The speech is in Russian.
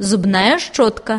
зубная щетка.